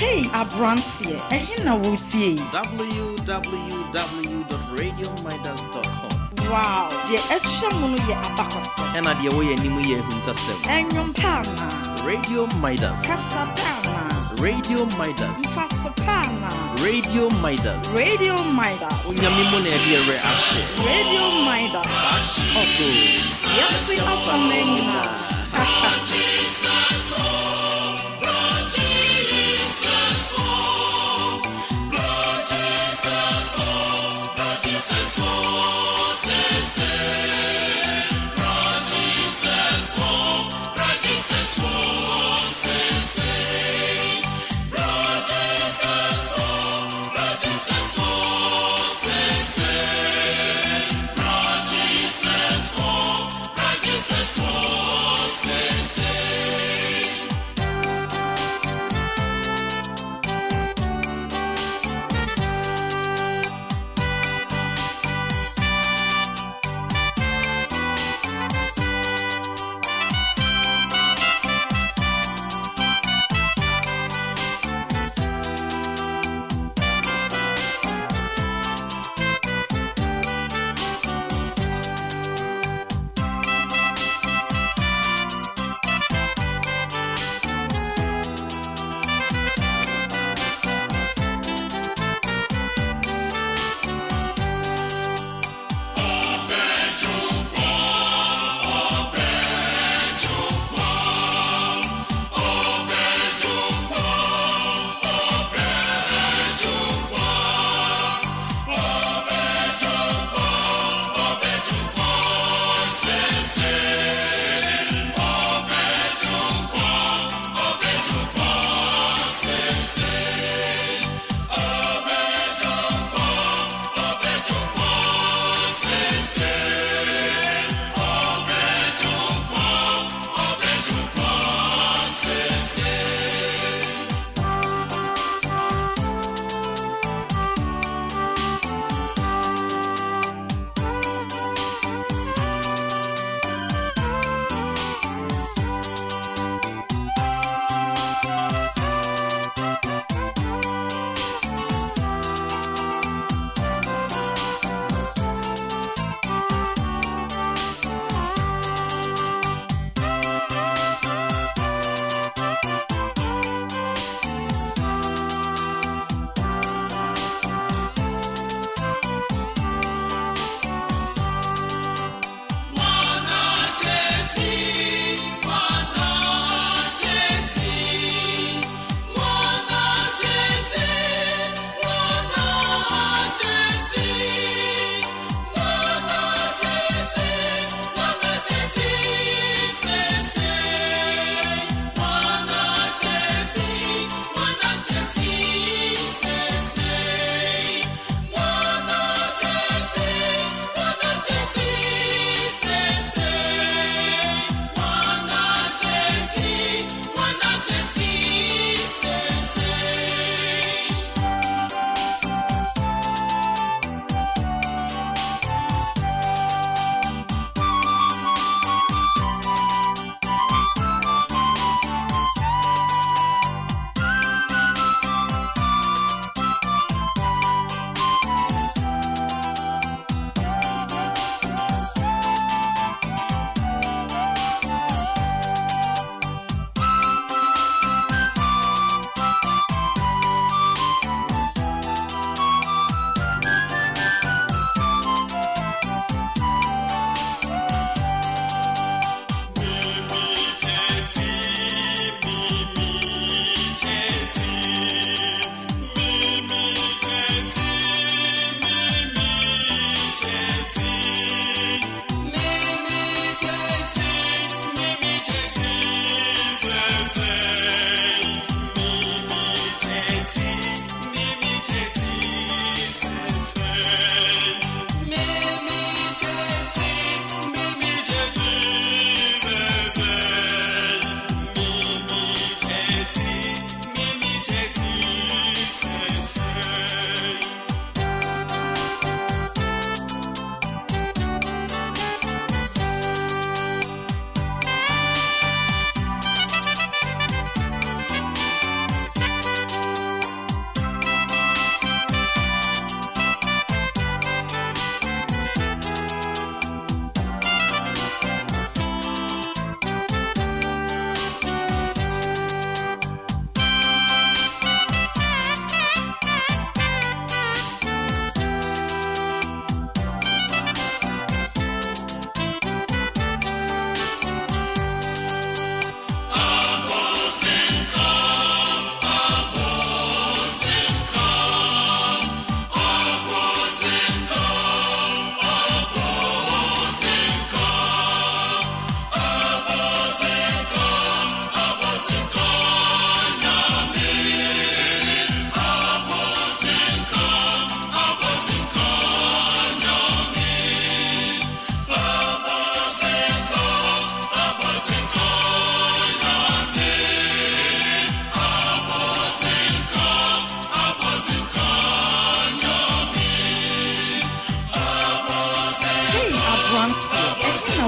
hei aberanteɛ ɛhe na wotie yi www.radiomidas.com wow deɛ ɛhyɛ mu no yɛ abakɔsɛ ɛna deɛ wɔyɛ anim yɛ ahuntasɛm ɛnwom pa anaa radio midas kasa pa radio midas mfaso pa anaa radio midas radio mida onyame mu na ɛde ɛwerɛ ahyɛ radio mida ɔgo yɛse afam no nyinaa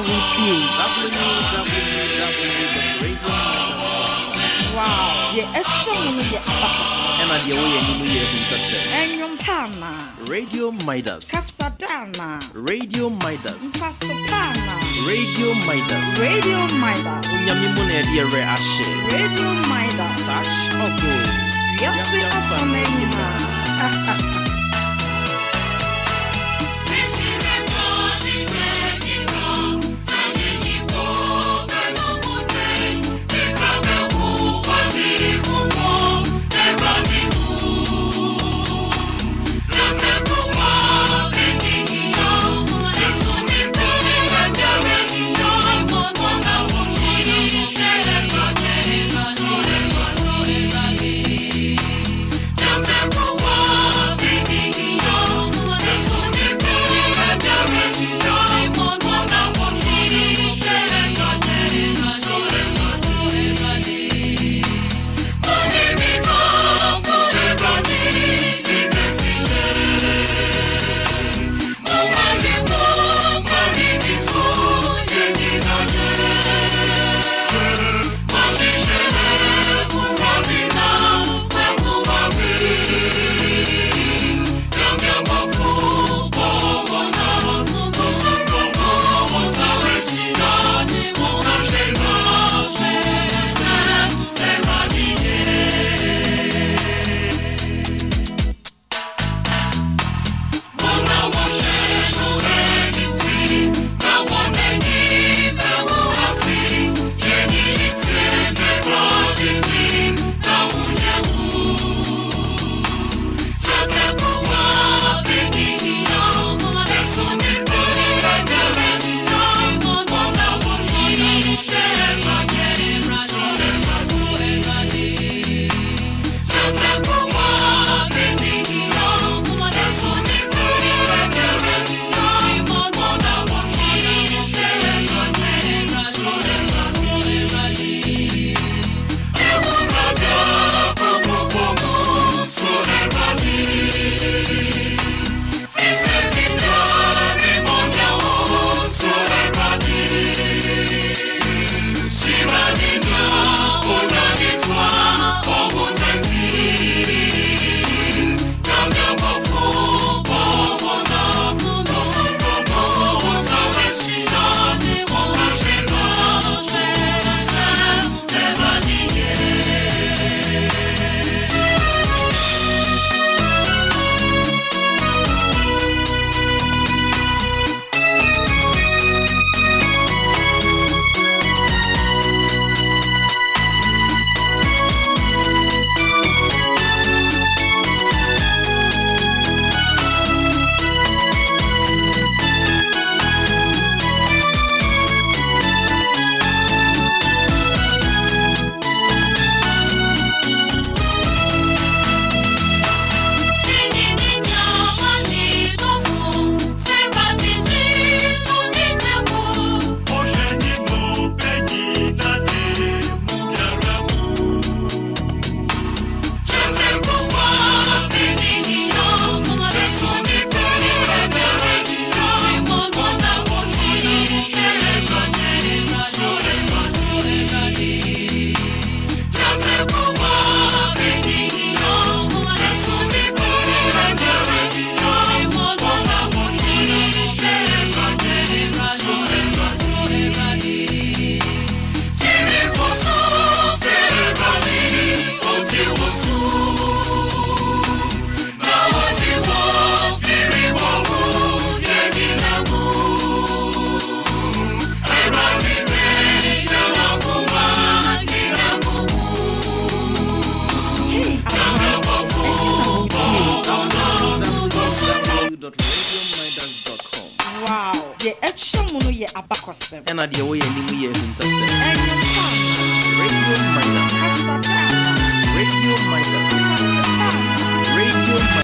wotie www.radiomidas.com wow. Deɛ ɛhyɛ mu no yɛ aba ɛna deɛ woyɛ anim yɛ ahu sɛ sɛ ɛnwom pa anaa radio midas. Kasada anaa radio midas. Mpaso pa anaa radio midas. Radio midas. Onyame mu na ɛde ɛwerɛ ahye radio midas. Touch of wiase afa no nyinaa ɛna deɛ woyɛ sɛ